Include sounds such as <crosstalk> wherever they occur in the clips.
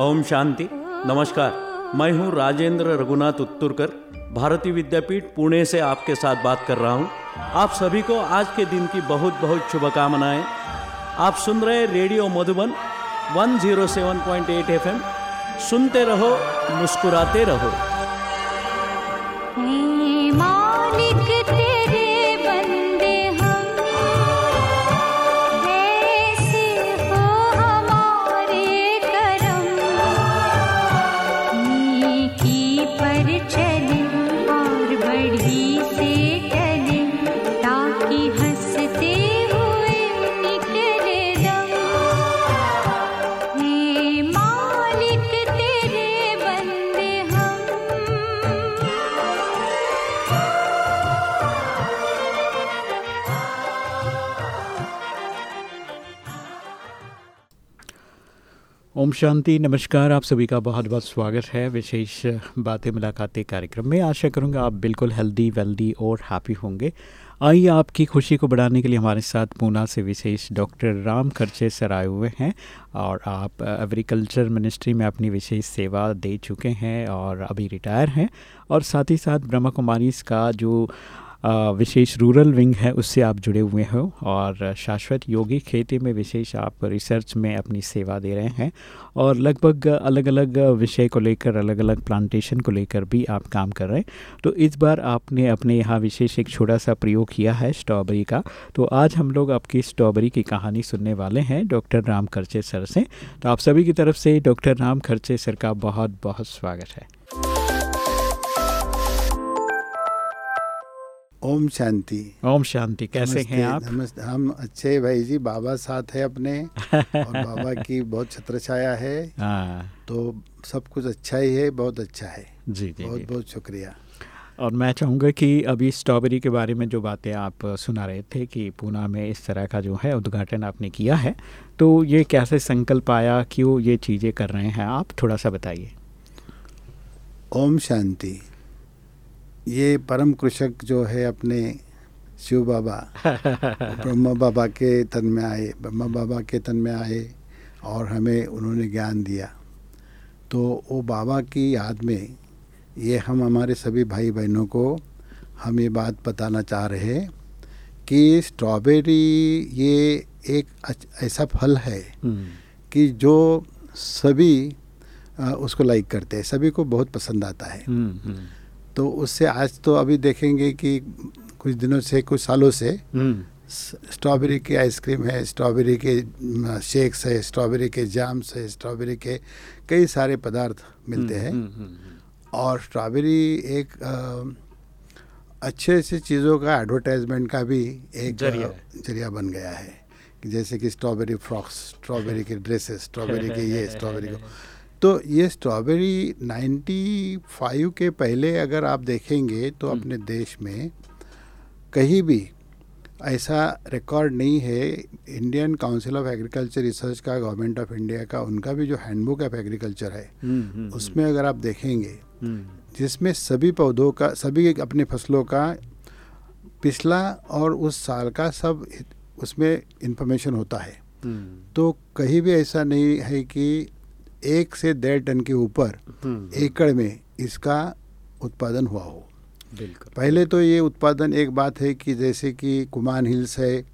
ओम शांति। नमस्कार। मैं हूँ राजेंद्र रघुनाथ उत्तुरकर भारतीय विद्यापीठ पुणे से आपके साथ बात कर रहा हूँ। आप सभी को आज के दिन की बहुत बहुत शुभकामनाएँ। आप सुन रहे रेडियो मधुबन 107.8 एफएम सुनते रहो, मुस्कुराते रहो। ओम शांति, नमस्कार, आप सभी का बहुत बहुत स्वागत है विशेष बातें मुलाकातें कार्यक्रम में। आशा करूँगा आप बिल्कुल हेल्दी वेल्दी और हैप्पी होंगे। आइए आपकी खुशी को बढ़ाने के लिए हमारे साथ पूना से विशेष डॉक्टर राम खर्चे सर आए हुए हैं और आप एग्रीकल्चर मिनिस्ट्री में अपनी विशेष सेवा दे चुके हैं और अभी रिटायर हैं और साथ ही साथ ब्रह्मा कुमारी का जो विशेष रूरल विंग है, उससे आप जुड़े हुए हो और शाश्वत योगी खेती में विशेष आप रिसर्च में अपनी सेवा दे रहे हैं और लगभग अलग अलग विषय को लेकर अलग अलग प्लांटेशन को लेकर भी आप काम कर रहे हैं। तो इस बार आपने अपने यहाँ विशेष एक छोटा सा प्रयोग किया है स्ट्रॉबेरी का। तो आज हम लोग आपकी स्ट्रॉबेरी की कहानी सुनने वाले हैं डॉक्टर राम खर्चे सर से। तो आप सभी की तरफ़ से डॉक्टर राम खर्चे सर का बहुत बहुत स्वागत है। ओम शांति। ओम शांति कैसे हैं आप? नमस्ते हम अच्छे भाई जी बाबा साथ है अपने और <laughs> बाबा की बहुत छत्र छाया है हाँ। तो सब कुछ अच्छा ही है बहुत अच्छा है। जी जी बहुत जी। बहुत शुक्रिया। और मैं चाहूँगा कि अभी स्ट्रॉबेरी के बारे में जो बातें आप सुना रहे थे कि पूना में इस तरह का जो है उद्घाटन आपने किया है तो ये कैसे संकल्प आया क्यों ये चीज़ें कर रहे हैं आप थोड़ा सा बताइए। ओम शांति। ये परम कृषक जो है अपने शिव बाबा ब्रह्मा बाबा के तन में आए ब्रह्मा बाबा के तन में आए और हमें उन्होंने ज्ञान दिया। तो वो बाबा की याद में ये हम हमारे सभी भाई बहनों को हम ये बात बताना चाह रहे हैं कि स्ट्रॉबेरी ये एक ऐसा फल है हम्म, कि जो सभी उसको लाइक करते हैं सभी को बहुत पसंद आता है। हम्म, हम्म, तो उससे आज तो अभी देखेंगे कि कुछ दिनों से कुछ सालों से हम्म, स्ट्रॉबेरी के आइसक्रीम है स्ट्रॉबेरी के शेक्स है स्ट्रॉबेरी के जाम्स है स्ट्रॉबेरी के कई सारे पदार्थ मिलते हैं। हम्म, हम्म, हम्म, और स्ट्रॉबेरी एक अ, अच्छे अच्छे चीज़ों का एडवर्टाइजमेंट का भी एक ज़रिया ज़रिया बन गया है। कि जैसे कि स्ट्रॉबेरी फ्रॉक्स स्ट्रॉबेरी के ड्रेसेस स्ट्रॉबेरी के ये स्ट्रॉबेरी को तो ये स्ट्रॉबेरी 95 के पहले अगर आप देखेंगे तो हम्म। अपने देश में कहीं भी ऐसा रिकॉर्ड नहीं है। Indian council of agriculture research का गवर्नमेंट ऑफ़ इंडिया का उनका भी जो हैंडबुक ऑफ़ एग्रीकल्चर है हम्म, हम्म, उसमें अगर आप देखेंगे जिसमें सभी पौधों का सभी अपने फ़सलों का पिछला और उस साल का सब उसमें इंफॉर्मेशन होता है। तो कहीं भी ऐसा नहीं है कि एक से डेढ़ टन के ऊपर हम्म, एकड़ में इसका उत्पादन हुआ हो। बिल्कुल। पहले तो ये उत्पादन एक बात है कि जैसे कि कुमान हिल्स है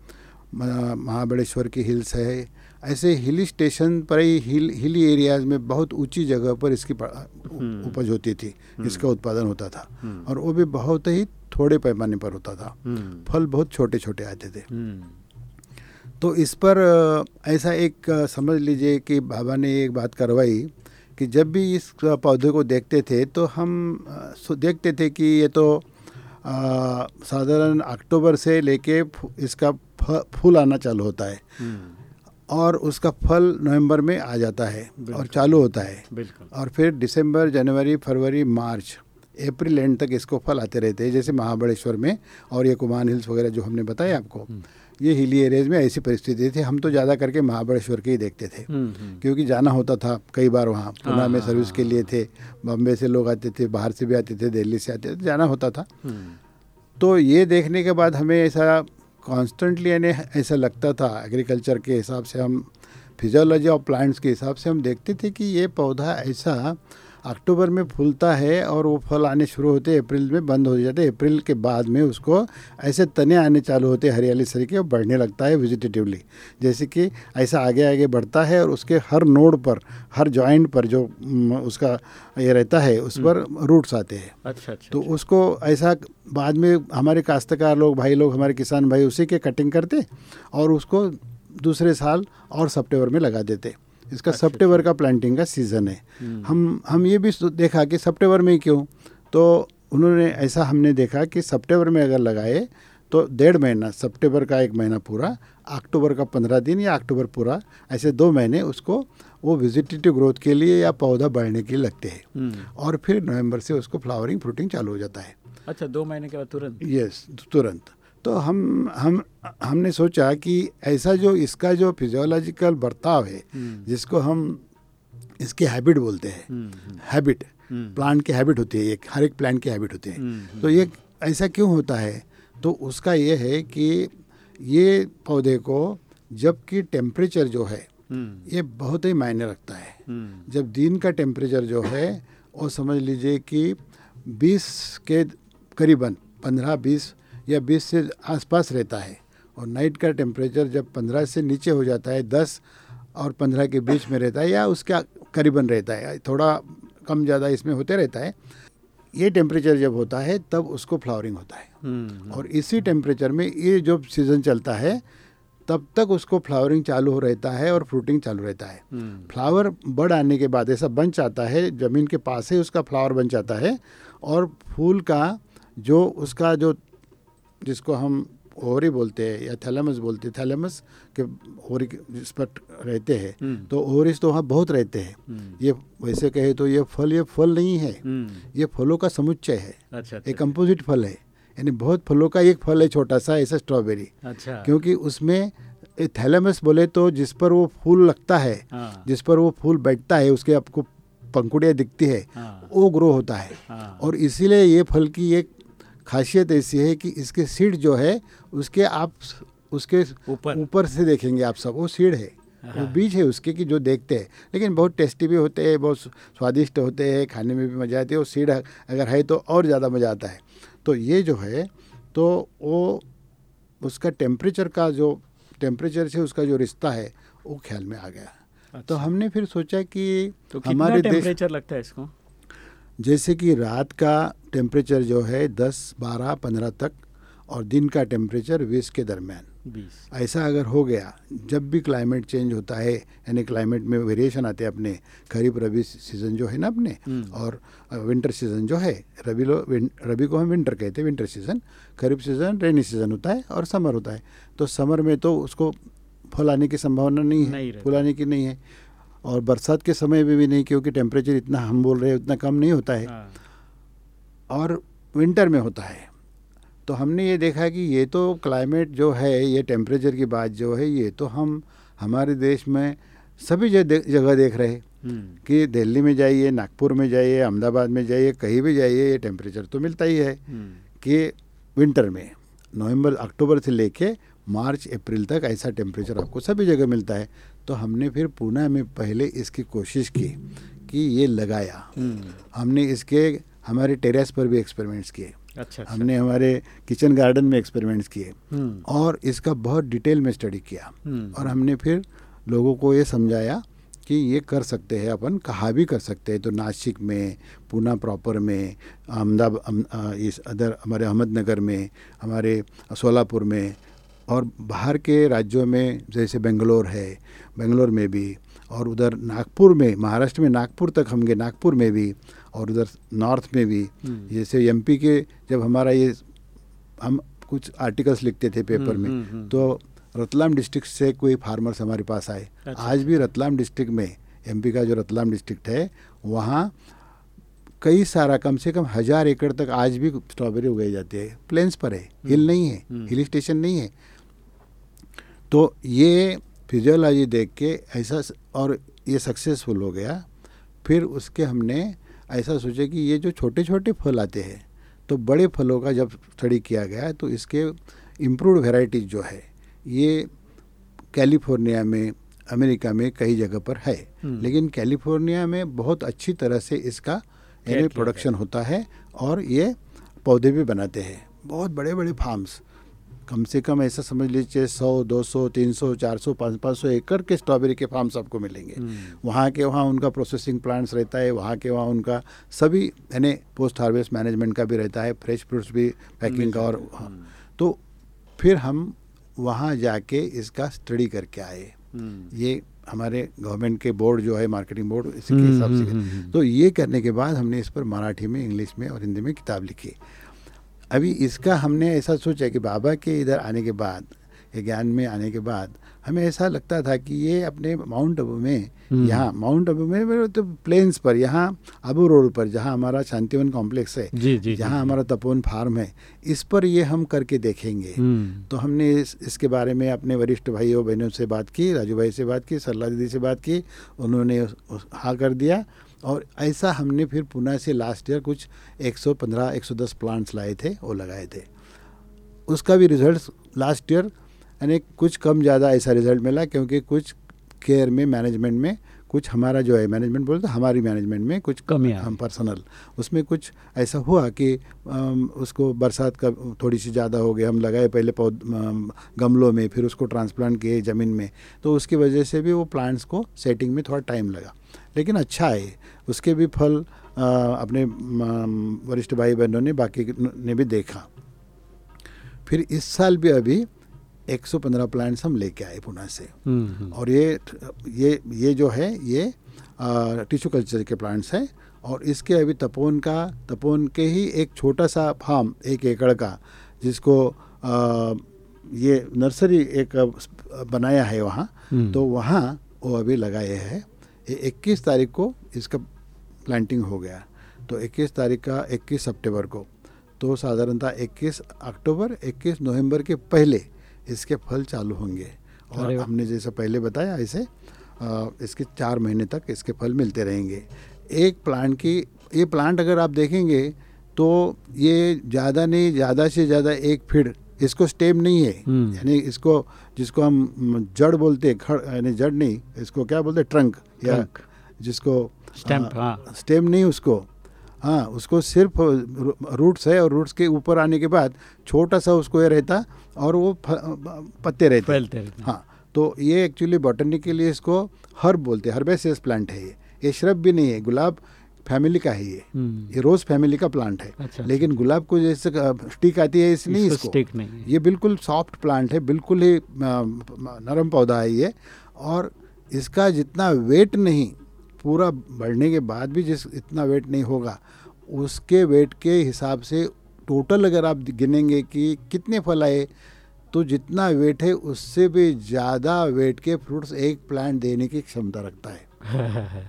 महाबलेश्वर की हिल्स है ऐसे हिल स्टेशन पर ही हिल हिली एरियाज़ में बहुत ऊँची जगह पर इसकी हम्म। उपज होती थी इसका उत्पादन होता था। हम्म, और वो भी बहुत ही थोड़े पैमाने पर होता था। हम्म, फल बहुत छोटे छोटे आते थे। हम्म, तो इस पर ऐसा एक समझ लीजिए कि बाबा ने एक बात करवाई कि जब भी इस पौधे को देखते थे तो हम देखते थे कि ये तो साधारण अक्टूबर से लेके इसका फूल आना चालू होता है। हम्म, और उसका फल नवंबर में आ जाता है और चालू होता है। और फिर दिसंबर जनवरी फरवरी मार्च अप्रैल एंड तक इसको फल आते रहते हैं जैसे महाबलेश्वर में और ये कुमान हिल्स वगैरह जो हमने बताया आपको। ये हिली एरियाज़ में ऐसी परिस्थिति थी। हम तो ज़्यादा करके महाबलेश्वर के ही देखते थे। हम्म, हम्म, क्योंकि जाना होता था कई बार वहाँ। पुणे में हाँ, सर्विस के हाँ, लिए थे बम्बे से लोग आते थे बाहर से भी आते थे दिल्ली से आते थे जाना होता था। हम्म, तो ये देखने के बाद हमें ऐसा कॉन्स्टेंटली यानी ऐसा लगता था एग्रीकल्चर के हिसाब से हम फिजियोलॉजी ऑफ़ प्लांट्स के हिसाब से हम देखते थे कि ये पौधा ऐसा अक्टूबर में फूलता है और वो फल आने शुरू होते हैं अप्रैल में बंद हो जाते हैं अप्रैल के बाद में उसको ऐसे तने आने चालू होते हैं हरियाली सरीके और बढ़ने लगता है वेजिटेटिवली जैसे कि ऐसा आगे आगे बढ़ता है और उसके हर नोड पर हर जॉइंट पर जो उसका ये रहता है उस पर रूट्स आते हैं। अच्छा अच्छा तो उसको ऐसा बाद में हमारे काश्तकार लोग भाई लोग हमारे किसान भाई उसी के कटिंग करते और उसको दूसरे साल और सितंबर में लगा देते। इसका सितंबर का प्लांटिंग का सीज़न है। हम्म, हम हम ये भी देखा कि सितंबर में ही क्यों? तो उन्होंने ऐसा हमने देखा कि सितंबर में अगर लगाए तो डेढ़ महीना सितंबर का एक महीना पूरा अक्टूबर का पंद्रह दिन या अक्टूबर पूरा ऐसे दो महीने उसको वो वेजिटेटिव ग्रोथ के लिए या पौधा बढ़ने के लिए लगते हैं। हम्म, और फिर नवंबर से उसको फ्लावरिंग फ्रूटिंग चालू हो जाता है। अच्छा दो महीने के बाद तुरंत? यस तुरंत। तो हम हम हमने सोचा कि ऐसा जो इसका जो फिजियोलॉजिकल बर्ताव है हम्म, जिसको हम इसकी हैबिट बोलते हैं। हम्म, हम्म, हैबिट हम्म, प्लांट की हैबिट होती है एक हर एक प्लांट की हैबिट होती है। हम्म, तो ये ऐसा क्यों होता है? तो उसका ये है कि ये पौधे को जबकि टेम्परेचर जो है हम्म, ये बहुत ही मायने रखता है। हम्म, जब दिन का टेम्परेचर जो है वो समझ लीजिए कि 20 के करीबन 15 20 या 20 से आसपास रहता है और नाइट का टेम्परेचर जब 15 से नीचे हो जाता है 10 और 15 के बीच में रहता है या उसके करीबन रहता है थोड़ा कम ज़्यादा इसमें होते रहता है ये टेम्परेचर जब होता है तब उसको फ्लावरिंग होता है। हम्म, और इसी टेम्परेचर में ये जो सीज़न चलता है तब तक उसको फ्लावरिंग चालू हो रहता है और फ्रूटिंग चालू रहता है। हम्म, फ्लावर बढ़ आने के बाद ऐसा बन जाता है ज़मीन के पास ही उसका फ्लावर बन जाता है और फूल का जो उसका जो जिसको हम ओवरी बोलते हैं या थैलेमस बोलते हैं थैलेमस के ओवरी जिस पर रहते हैं हम्म, तो ओवरिस तो वहाँ बहुत रहते हैं। हम्म, ये वैसे कहे तो ये फल ये फल नहीं है। हम्म, ये फलों का समुच्चय है। अच्छा एक अच्छा। कंपोजिट फल है। यानी बहुत फलों का एक फल है छोटा सा ऐसा स्ट्रॉबेरी अच्छा। क्योंकि उसमें थैलेमस बोले तो जिस पर वो फूल लगता है हाँ। जिस पर वो फूल बैठता है उसके आपको पंखुड़ियाँ दिखती है हाँ। वो ग्रो होता है। हाँ। और इसीलिए ये फल की एक खासियत ऐसी है कि इसके सीड जो है उसके आप उसके ऊपर ऊपर से देखेंगे आप सब वो सीड है वो हाँ। बीज है उसके कि जो देखते हैं लेकिन बहुत टेस्टी भी होते हैं बहुत स्वादिष्ट होते हैं खाने में भी मज़ा आती है वो सीड अगर है तो और ज़्यादा मज़ा आता है तो ये जो है तो वो उसका टेम्परेचर का जो टेम्परेचर से उसका जो रिश्ता है वो ख्याल में आ गया अच्छा। तो अच्छा। हमने फिर सोचा कि तो हमारे टेम्परेचर लगता है इसको जैसे कि रात का टेम्परेचर जो है 10, 12, 15 तक और दिन का टेम्परेचर 20 के दरमियान ऐसा अगर हो गया जब भी क्लाइमेट चेंज होता है यानी क्लाइमेट में वेरिएशन आते हैं अपने खरीफ रबी सीज़न जो है ना अपने हम्म। और विंटर सीज़न जो है रबी लो रबी को हम विंटर कहते हैं winter season kharif season rainy season होता है और समर होता है तो समर में तो उसको फल आने की संभावना नहीं है रहती। फूल आने की नहीं है और बरसात के समय में भी नहीं क्योंकि टेम्परेचर इतना हम बोल रहे हैं उतना कम नहीं होता है। हाँ। और विंटर में होता है। तो हमने ये देखा कि ये तो क्लाइमेट जो है ये टेम्परेचर की बात जो है ये तो हम हमारे देश में सभी जगह देख रहे हैं। हम्म, कि दिल्ली में जाइए नागपुर में जाइए अहमदाबाद में जाइए कहीं भी जाइए ये टेम्परेचर तो मिलता ही है। हम्म, कि विंटर में नवंबर अक्टूबर से लेके मार्च अप्रैल तक ऐसा टेम्परेचर आपको सभी जगह मिलता है। तो हमने फिर पूना में पहले इसकी कोशिश की कि ये लगाया। हम्म, हमने इसके हमारे टेरेस पर भी एक्सपेरिमेंट्स किए। अच्छा अच्छा। हमने हमारे किचन गार्डन में एक्सपेरिमेंट्स किए। हम्म, और इसका बहुत डिटेल में स्टडी किया। हम्म, और हमने फिर लोगों को ये समझाया कि ये कर सकते हैं अपन कहाँ भी कर सकते हैं। तो नासिक में पूना प्रॉपर में अहमदाबाद इस अदर हमारे अहमदनगर में हमारे सोलापुर में और बाहर के राज्यों में जैसे बेंगलोर है बेंगलोर में भी और उधर नागपुर में महाराष्ट्र में नागपुर तक हम गए नागपुर में भी और उधर नॉर्थ में भी। हम्म, जैसे एमपी के जब हमारा ये हम कुछ आर्टिकल्स लिखते थे पेपर हम्म, में हम्म। तो रतलाम डिस्ट्रिक्ट से कोई फार्मर्स हमारे पास आए। अच्छा, आज भी रतलाम डिस्ट्रिक्ट में एमपी का जो रतलाम डिस्ट्रिक्ट है वहाँ कई सारा कम से कम हज़ार एकड़ तक आज भी स्ट्रॉबेरी उगाई जाती है। प्लेन्स पर है हिल नहीं है। हिल स्टेशन नहीं है तो ये फिजियोलॉजी देख के ऐसा और ये सक्सेसफुल हो गया। फिर उसके हमने ऐसा सोचा कि ये जो छोटे छोटे फल आते हैं तो बड़े फलों का जब स्टडी किया गया तो इसके इम्प्रूव वेराइटीज जो है ये कैलिफ़ोर्निया में अमेरिका में कई जगह पर है। हम्म। लेकिन कैलिफ़ोर्निया में बहुत अच्छी तरह से इसका यानी प्रोडक्शन होता है और ये पौधे भी बनाते हैं। बहुत बड़े बड़े फार्म्स कम से कम ऐसा समझ लीजिए सौ दो सौ तीन सौ चार सौ पाँच पाँच सौ एकड़ के स्ट्रॉबेरी के फार्म्स आपको मिलेंगे हम्म। वहाँ के वहाँ उनका प्रोसेसिंग प्लांट्स रहता है वहाँ के वहाँ उनका सभी यानी पोस्ट हार्वेस्ट मैनेजमेंट का भी रहता है फ्रेश फ्रूट्स भी पैकिंग का और हाँ। तो फिर हम वहाँ जाके इसका स्टडी करके आए हम्म। ये हमारे गवर्नमेंट के बोर्ड जो है मार्केटिंग बोर्ड इसी हम्म, के हिसाब हम्म, से हम्म, हम्म। तो ये करने के बाद हमने इस पर मराठी में इंग्लिश में और हिंदी में किताब लिखी अभी इसका हमने ऐसा सोचा कि बाबा के इधर आने के बाद ये ज्ञान में आने के बाद हमें ऐसा लगता था कि ये अपने माउंट आबू में हम्म। यहाँ माउंट आबू में तो प्लेन्स पर यहाँ आबू रोड पर जहाँ हमारा शांतिवन कॉम्प्लेक्स है जी जी जहाँ हमारा तपोवन फार्म है इस पर ये हम करके देखेंगे हम्म। तो हमने इस, इसके बारे में अपने वरिष्ठ भाइयों बहनों से बात की राजू भाई से बात की सरला दीदी से बात की उन्होंने हाँ कर दिया और ऐसा हमने फिर पुणे से लास्ट ईयर कुछ 115 110 प्लांट्स लाए थे वो लगाए थे। उसका भी रिज़ल्ट लास्ट ईयर यानी कुछ कम ज़्यादा ऐसा रिज़ल्ट मिला क्योंकि कुछ केयर में मैनेजमेंट में कुछ हमारा जो है मैनेजमेंट बोलते हमारी मैनेजमेंट में कुछ कमी आ हम पर्सनल उसमें कुछ ऐसा हुआ कि उसको बरसात का थोड़ी सी ज़्यादा हो गई हम लगाए पहले पौध गमलों में फिर उसको ट्रांसप्लांट किए ज़मीन में तो उसकी वजह से भी वो प्लांट्स को सेटिंग में थोड़ा टाइम लगा। लेकिन अच्छा है उसके भी फल अ, अपने वरिष्ठ भाई बहनों ने बाकी ने भी देखा। फिर इस साल भी अभी 115 प्लांट्स हम लेके आए पुणे से। हम्म, हम्म। और ये ये ये जो है ये टिश्यू कल्चर के प्लांट्स हैं। और इसके अभी तपोन का तपोन के ही एक छोटा सा फार्म एक एकड़ का जिसको आ, ये नर्सरी एक बनाया है वहाँ। हम्म। तो वहाँ वो अभी लगाए हैं। ये इक्कीस तारीख को इसका प्लांटिंग हो गया। तो 21 तारीख का 21 सितंबर को। तो साधारणतः 21 अक्टूबर 21 नवंबर के पहले इसके फल चालू होंगे और हमने जैसा पहले बताया ऐसे अ, इसके चार महीने तक इसके फल मिलते रहेंगे एक प्लांट की ये प्लांट अगर आप देखेंगे तो ये ज़्यादा नहीं ज़्यादा से ज़्यादा एक फीट इसको स्टेम नहीं है हम्म। यानी इसको जिसको हम जड़ बोलते हैं खड़ यानी जड़ नहीं इसको क्या बोलते हैं ट्रंक या ट्रंक। जिसको हाँ, हाँ। स्टेम नहीं उसको हाँ उसको सिर्फ़ रूट्स है और रूट्स के ऊपर आने के बाद छोटा सा उसको ये रहता और वो पत्ते रहते। फैलते रहते। हाँ तो ये एक्चुअली बॉटनी के लिए इसको हर्ब बोलते हैं हर्बेसियस प्लांट है ये। ये श्रब भी नहीं है गुलाब फैमिली का है ये। हम्म। ये रोज फैमिली का प्लांट है। अच्छा, लेकिन गुलाब को जैसे स्टिक आती है इसलिए इसको इसको स्टिक नहीं है। ये बिल्कुल सॉफ्ट प्लांट है बिल्कुल ही नरम पौधा है ये। और इसका जितना वेट नहीं पूरा बढ़ने के बाद भी जिस इतना वेट नहीं होगा उसके वेट के हिसाब से टोटल अगर आप गिनेंगे कि कितने फल आए तो जितना वेट है उससे भी ज़्यादा वेट के फ्रूट्स एक प्लांट देने की क्षमता रखता है।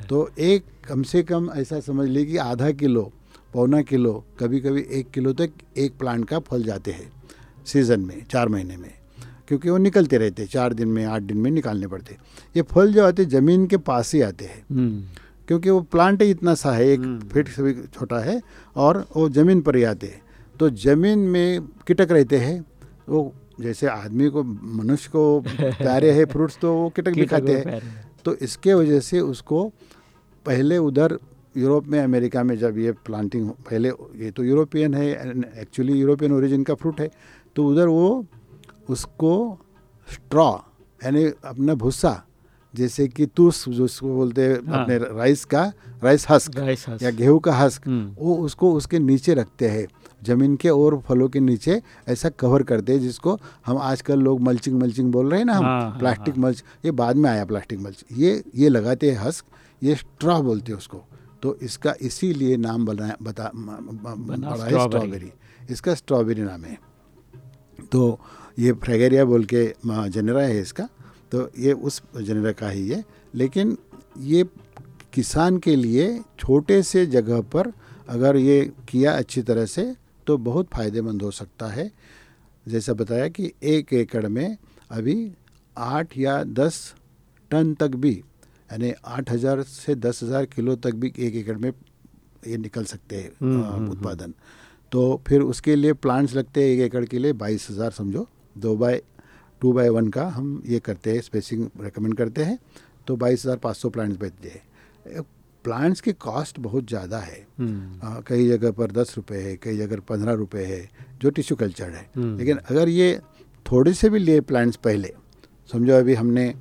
<laughs> तो एक कम से कम ऐसा समझ लीजिए कि आधा किलो पौना किलो कभी कभी एक किलो तक एक प्लांट का फल जाते हैं सीज़न में चार महीने में। क्योंकि वो निकलते रहते चार दिन में आठ दिन में निकालने पड़ते। ये फल जो आते ज़मीन के पास ही आते हैं। हम्म। क्योंकि वो प्लांट ही इतना सा है एक हम्म। फीट से भी छोटा है और वो ज़मीन पर ही आते हैं। तो ज़मीन में कीटक रहते हैं वो जैसे आदमी को मनुष्य को प्यारे है फ्रूट्स <laughs> तो वो कीटक भी खाते हैं। तो इसके वजह से उसको पहले उधर यूरोप में अमेरिका में जब ये प्लांटिंग पहले ये तो यूरोपियन है एक्चुअली यूरोपियन ओरिजिन का फ्रूट है तो उधर वो उसको स्ट्रॉ यानी अपना भूसा जैसे कि तूस जो उसको बोलते हैं हाँ। अपने राइस का राइस हस्क राइस हस्क। या गेहूँ का हस्क हम्म। वो उसको उसके नीचे रखते हैं ज़मीन के और फलों के नीचे ऐसा कवर करते हैं जिसको हम आजकल लोग मल्चिंग मल्चिंग बोल रहे हैं ना हम हाँ, हाँ, प्लास्टिक हाँ। मल्च ये बाद में आया प्लास्टिक मल्च ये ये लगाते हैं हस्क ये स्ट्रॉ बोलते हैं उसको तो इसका इसीलिए नाम बनाया बता बना है। स्ट्रॉबेरी इसका स्ट्रॉबेरी नाम है तो ये फ्रेगेरिया बोल के जनरा है इसका तो ये उस जनरा का ही है। लेकिन ये किसान के लिए छोटे से जगह पर अगर ये किया अच्छी तरह से तो बहुत फ़ायदेमंद हो सकता है। जैसा बताया कि एक एकड़ में अभी आठ या दस टन तक भी यानी आठ हज़ार से दस हज़ार किलो तक भी एक एकड़ में ये निकल सकते हैं हम्म, अ, हम्म, उत्पादन। तो फिर उसके लिए प्लांट्स लगते हैं एक एकड़ के लिए बाईस हज़ार समझो। दो बाय टू बाई वन का हम ये करते हैं स्पेसिंग रेकमेंड करते हैं तो बाईस हज़ार पाँच सौ प्लांट्स बेचते हैं। प्लांट्स की कॉस्ट बहुत ज़्यादा है। हम्म, आ, कई जगह पर दस रुपये है कई जगह पंद्रह रुपये है जो टिश्यू कल्चर है। हम्म। लेकिन अगर ये थोड़े से भी लिए प्लांट्स पहले समझो अभी हमने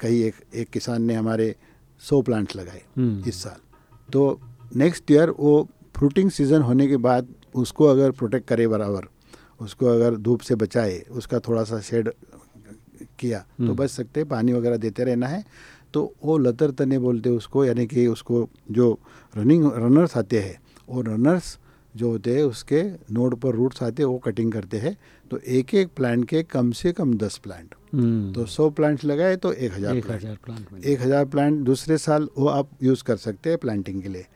कई एक एक किसान ने हमारे सौ प्लांट्स लगाए हम्म। इस साल। तो नेक्स्ट ईयर वो फ्रूटिंग सीज़न होने के बाद उसको अगर प्रोटेक्ट करे बराबर उसको अगर धूप से बचाए उसका थोड़ा सा शेड किया तो हम्म। बच सकते हैं, पानी वगैरह देते रहना है। तो वो लतर तने बोलते उसको यानी कि उसको जो रनिंग रनर्स आते हैं वो रनर्स जो होते हैं उसके नोड पर रूट्स आते हैं वो कटिंग करते हैं। तो एक एक प्लांट के कम से कम दस प्लांट। हम्म, तो सौ प्लांट्स लगाए तो एक हज़ार एक प्लांट। हज़ार प्लांट एक हज़ार प्लांट दूसरे साल वो आप यूज़ कर सकते हैं प्लांटिंग के लिए।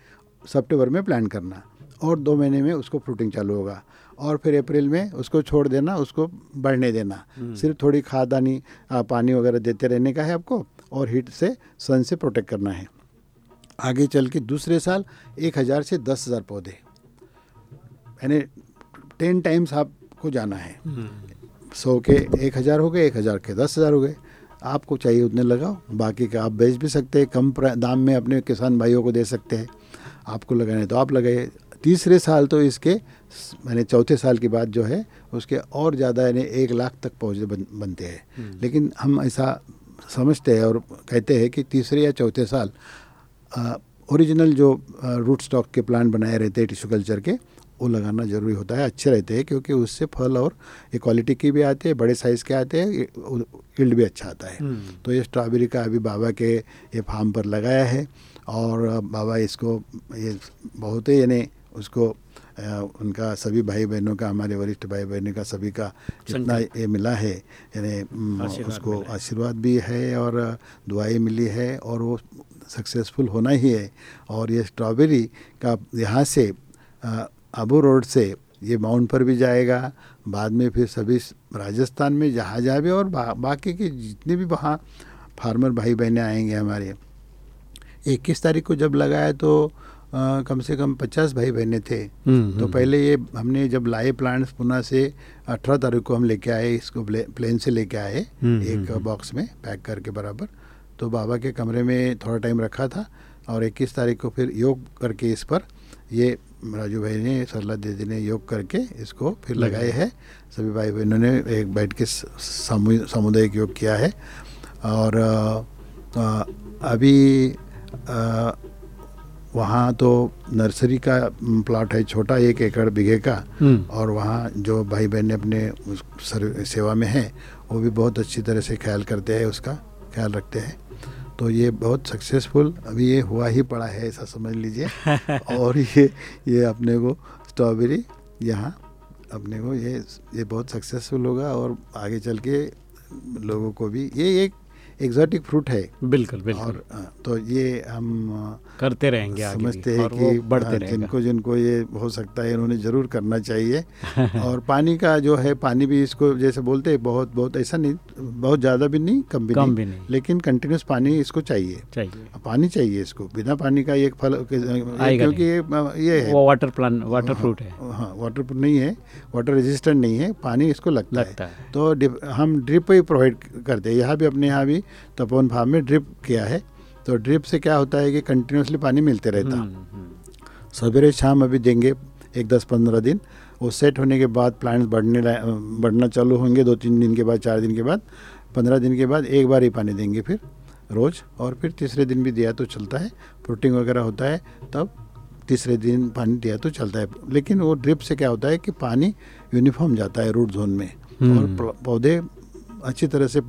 सितंबर में प्लांट करना और दो महीने में उसको फ्रूटिंग चालू होगा। और फिर अप्रैल में उसको छोड़ देना उसको बढ़ने देना। सिर्फ़ थोड़ी खाद आनी पानी वगैरह देते रहने का है आपको और हीट से सन से प्रोटेक्ट करना है। आगे चल के दूसरे साल एक हज़ार से दस हज़ार पौधे। यानी टेन टाइम्स आपको जाना है। सौ के एक हज़ार हो गए एक हज़ार के दस हज़ार हो गए। आपको चाहिए उतने लगाओ बाकी का आप बेच भी सकते हैं कम दाम में अपने किसान भाइयों को दे सकते हैं। आपको लगाने तो आप लगाइए। तीसरे साल तो इसके मैंने चौथे साल की बात जो है उसके और ज़्यादा यानी एक लाख तक पौधे बन, बनते हैं। लेकिन हम ऐसा समझते हैं और कहते हैं कि तीसरे या चौथे साल ओरिजिनल जो रूट स्टॉक के प्लांट बनाए रहते हैं टिश्यू कल्चर के वो लगाना ज़रूरी होता है। अच्छे रहते हैं क्योंकि उससे फल और ये क्वालिटी की भी आते हैं बड़े साइज़ के आते हैं इल्ड भी अच्छा आता है। तो ये स्ट्रॉबेरी का अभी बाबा के ये फार्म पर लगाया है और बाबा इसको ये बहुत ही यानी उसको उनका सभी भाई बहनों का हमारे वरिष्ठ भाई बहनों का सभी का जितना ये मिला है यानी उसको आशीर्वाद भी है और दुआएँ मिली है और वो सक्सेसफुल होना ही है। और ये स्ट्रॉबेरी का यहाँ से अबू रोड से ये माउंट पर भी जाएगा बाद में फिर सभी राजस्थान में जहाँ जहाँ भी और बा, बाकी के जितने भी वहाँ फार्मर भाई बहनें आएँगे हमारे इक्कीस तारीख को जब लगाया तो अ, कम से कम पचास भाई बहने थे। हम्म, तो हम्म। पहले ये हमने जब लाए प्लांट्स पुणे से अठारह तारीख को हम लेके आए इसको प्लेन से लेके आए हम्म, एक बॉक्स में पैक करके बराबर। तो बाबा के कमरे में थोड़ा टाइम रखा था और इक्कीस तारीख को फिर योग करके इस पर ये राजू भाई ने सरला दीदी ने योग करके इसको फिर लगाए हैं। सभी भाई बहनों ने एक बैठ के सामुदायिक योग किया है। और अ, अ, अभी अ, वहाँ तो नर्सरी का प्लाट है छोटा एक एकड़ बीघे का। हम्म। और वहाँ जो भाई बहन अपने उस सेवा में हैं वो भी बहुत अच्छी तरह से ख्याल करते हैं उसका ख्याल रखते हैं। तो ये बहुत सक्सेसफुल अभी ये हुआ ही पड़ा है ऐसा समझ लीजिए। <laughs> और ये ये अपने को स्ट्रॉबेरी यहाँ अपने को ये ये बहुत सक्सेसफुल होगा और आगे चल के लोगों को भी ये एक एग्जॉटिक फ्रूट है। बिल्कुल बिल्कुल। और तो ये हम करते रहेंगे आगे समझते भी, हैं कि बढ़ते जिनको जिनको ये हो सकता है इन्होंने ज़रूर करना चाहिए। <laughs> और पानी का जो है पानी भी इसको जैसे बोलते हैं बहुत बहुत ऐसा नहीं बहुत ज़्यादा भी नहीं कम भी कम नहीं। भी नहीं। लेकिन कंटिन्यूस पानी इसको चाहिए। चाहिए। पानी चाहिए इसको। बिना पानी का एक फल क्योंकि ये ये है। वाटर प्लान वाटर फ्रूट है हाँ। वाटर प्रूफ नहीं है वाटर रेजिस्टेंट नहीं है पानी इसको लगता, है। तो हम ड्रिप ही प्रोवाइड करते हैं। यहाँ भी अपने यहाँ भी तपोवन फार्म में ड्रिप किया है। तो ड्रिप से क्या होता है कि कंटिन्यूसली पानी मिलते रहता। हम्म, हम्म। सवेरे शाम अभी देंगे एक दस पंद्रह दिन। वो सेट होने के बाद प्लांट्स बढ़ने ला- बढ़ना चालू होंगे दो तीन दिन के बाद चार दिन के बाद पंद्रह दिन के बाद एक बार ही पानी देंगे फिर रोज़। और फिर तीसरे दिन भी दिया तो चलता है। प्रोटीन वगैरह होता है तब तीसरे दिन पानी दिया तो चलता है। लेकिन वो ड्रिप से क्या होता है कि पानी यूनिफॉर्म जाता है रूट जोन में। और हम्म। पौधे अच्छी तरह से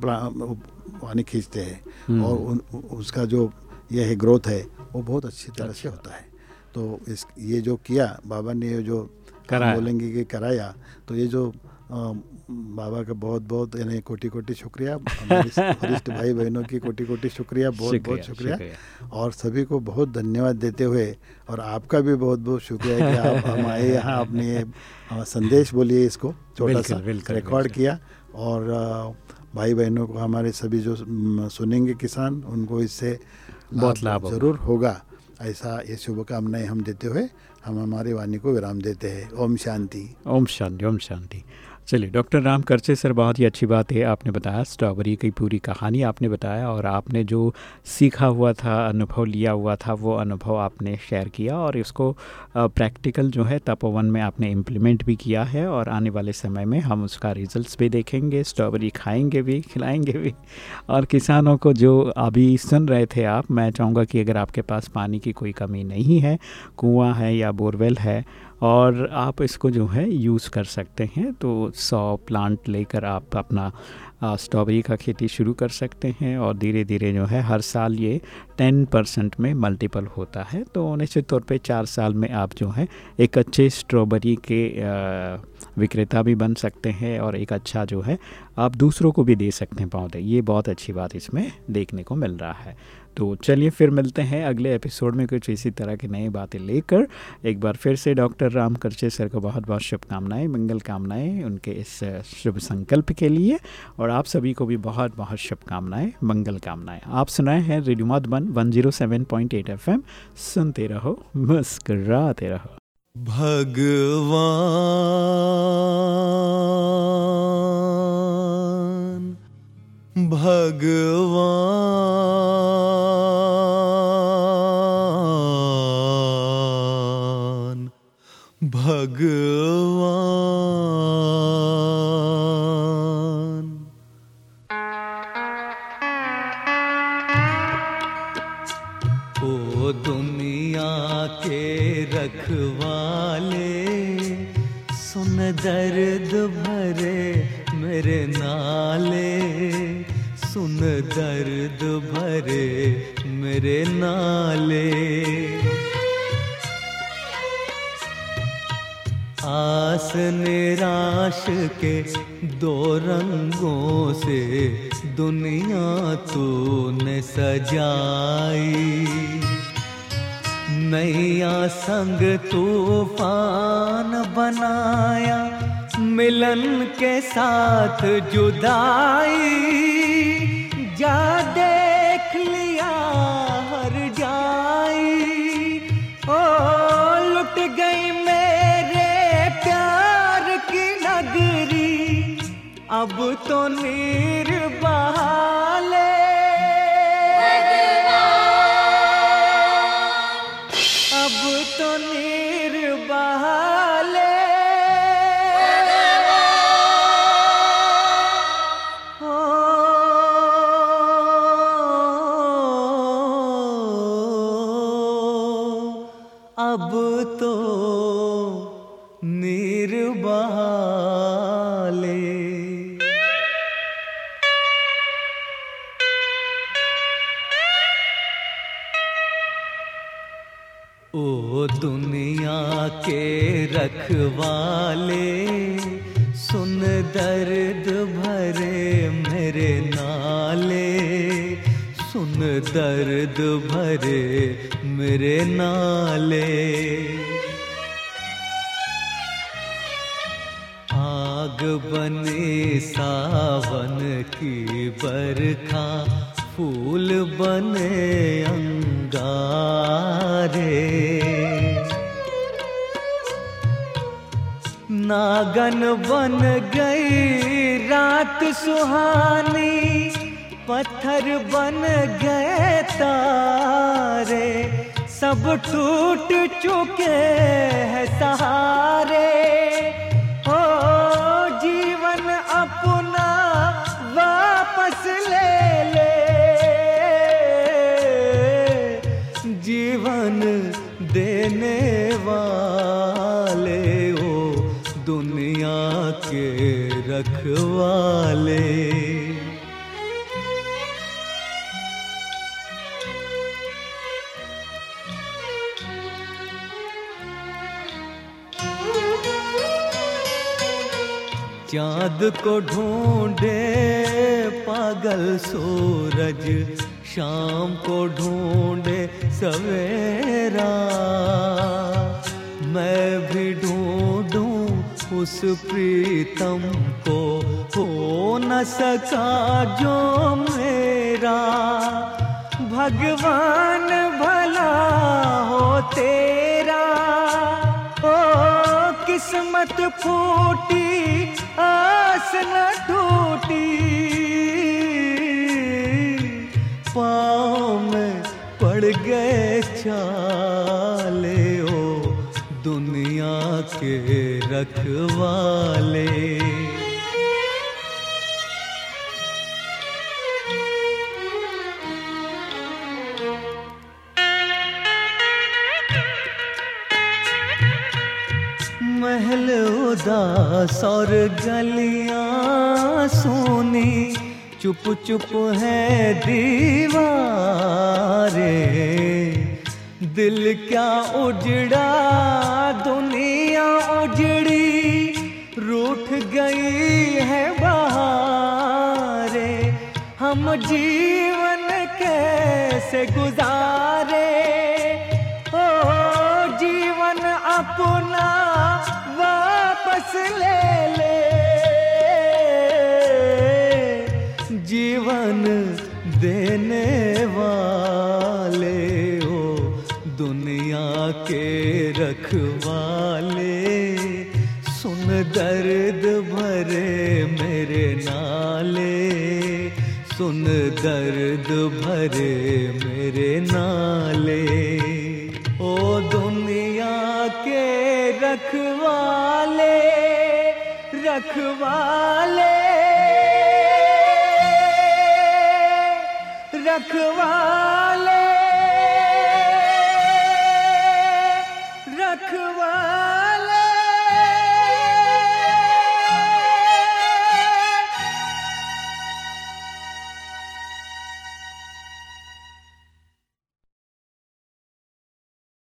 पानी खींचते हैं हम्म। और उन, उसका जो ये है ग्रोथ है वो बहुत अच्छी तरह से होता है। तो इस ये जो किया बाबा ने ये जो कराया। बोलेंगे कि कराया तो ये जो अ, बाबा का बहुत बहुत यानी कोटि कोटि शुक्रिया वरिष्ठ <laughs> भाई बहनों की कोटि कोटि शुक्रिया बहुत शुक्रिया, बहुत शुक्रिया। शुक्रिया। और सभी को बहुत धन्यवाद देते हुए और आपका भी बहुत बहुत शुक्रिया कि आप <laughs> हम आए यहाँ अपने ये, संदेश बोलिए इसको छोटा सा रिकॉर्ड किया। और भाई बहनों को हमारे सभी जो सुनेंगे किसान उनको इससे बहुत लाभ ज़रूर होगा। ऐसा ये शुभकामनाएँ हम देते हुए हम हमारी वाणी को विराम देते हैं। ओम शांति। ओम शांति ओम शांति। चलिए, डॉक्टर राम करचे सर, बहुत ही अच्छी बात है, आपने बताया, स्ट्रॉबेरी की पूरी कहानी आपने बताया और आपने जो सीखा हुआ था, अनुभव लिया हुआ था, वो अनुभव आपने शेयर किया और इसको प्रैक्टिकल जो है तपोवन में आपने इम्प्लीमेंट भी किया है और आने वाले समय में हम उसका रिजल्ट्स भी देखेंगे, स्ट्रॉबेरी खाएँगे भी, खिलाएँगे भी और किसानों को जो अभी सुन रहे थे आप, मैं चाहूँगा कि अगर आपके पास पानी की कोई कमी नहीं है, कुआँ है या बोरवेल है और आप इसको जो है यूज़ कर सकते हैं तो सौ प्लांट लेकर आप अपना स्ट्रॉबेरी का खेती शुरू कर सकते हैं और धीरे धीरे जो है हर साल ये टेन परसेंट में मल्टीपल होता है। तो निश्चित तौर पे चार साल में आप जो है एक अच्छे स्ट्रॉबेरी के विक्रेता भी बन सकते हैं और एक अच्छा जो है आप दूसरों को भी दे सकते हैं पौधे। ये बहुत अच्छी बात इसमें देखने को मिल रहा है। तो चलिए फिर मिलते हैं अगले एपिसोड में कुछ इसी तरह की नई बातें लेकर। एक बार फिर से डॉक्टर राम करचे सर को बहुत बहुत शुभकामनाएँ, मंगल कामनाएँ उनके इस शुभ संकल्प के लिए और आप सभी को भी बहुत बहुत शुभकामनाएँ, मंगल कामनाएँ। आप सुनाए हैं radio Madhuban one zero seven point eight F M सुनते रहो, मुस्कराते रहो। भगवान भगवान। दर्द भरे मेरे नाले। आस निराश के दो रंगों से दुनिया तूने सजाई। नैया संग तूफ़ान बनाया, मिलन के साथ जुदाई। जा देख लिया हर जाई। ओ, लुट गई मेरे प्यार की नगरी। अब तो नीर बरखा फूल बने अंगारे। नागन बन गई रात सुहानी, पत्थर बन गए तारे। सब टूट चुके हैं सहारे। वापस ले ले। जीवन देने वाले ओ दुनिया के रखवाले। चाँद को ढूंढे पागल सूरज शाम को ढूंढे सवेरा। मैं भी ढूंढूं उस प्रीतम को, हो न सका जो मेरा। भगवान भला हो तेरा। ओ, किस्मत फूटी, आस न टूटी। चाले ओ दुनिया के रखवाले। महल उदास और गलियाँ सोनी चुप चुप है दीवारे। दिल क्या उजड़ा, दुनिया उजड़ी, रूठ गई है बहारे, हम जीवन कैसे गुजारे? ओ, जीवन अपना वापस ले ले। जीवन देने वाले। के रखवाले, सुन दर्द भरे मेरे नाले, सुन दर्द भरे मेरे नाले। ओ दुनिया के रखवाले रखवाले रखवाले।